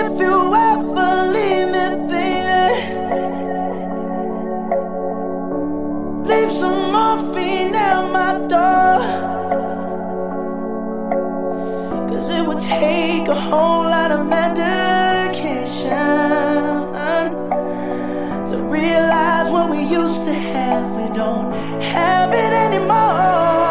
If you ever leave me, baby, leave some morphine at my door. Cause it would take a whole lot of medication to realize what we used to have. We don't have it anymore.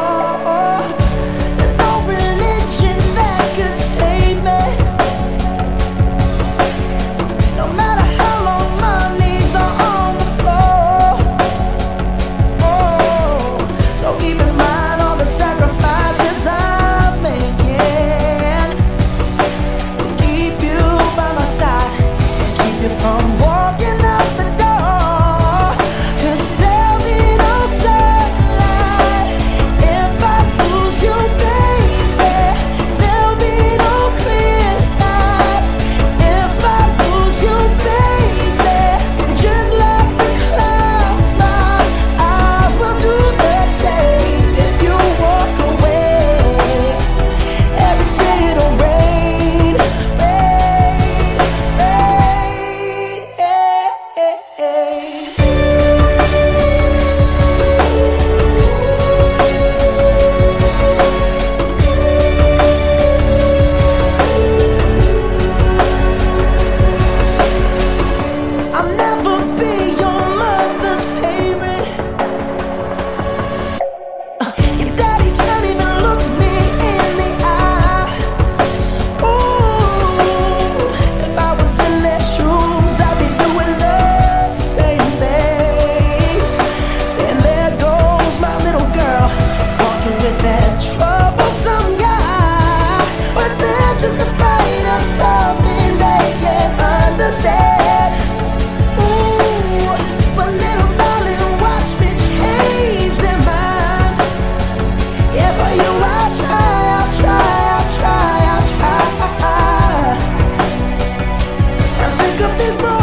this broken